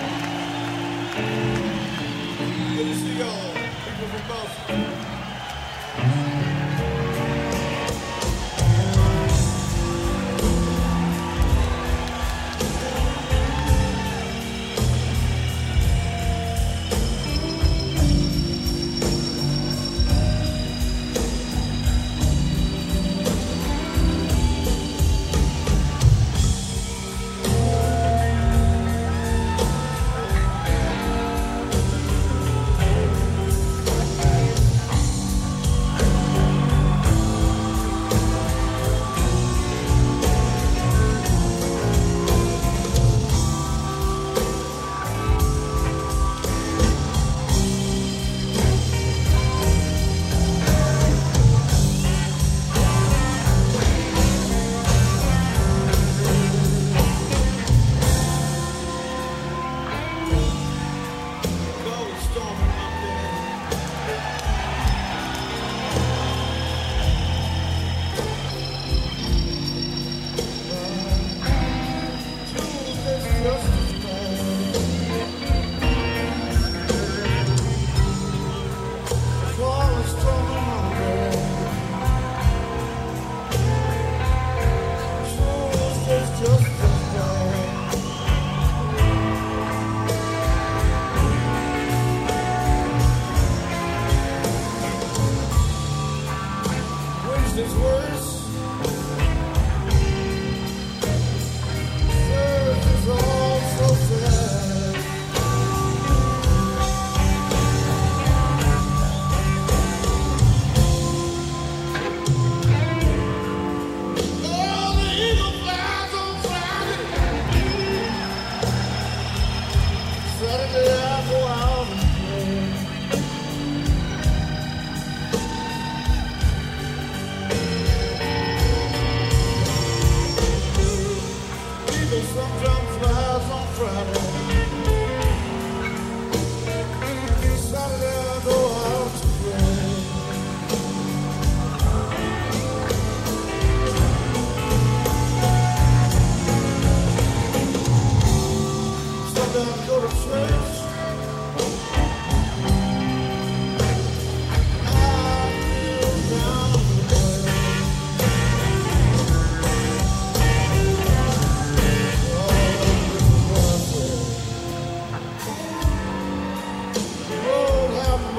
Good to see y'all, people from Boston.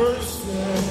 first step.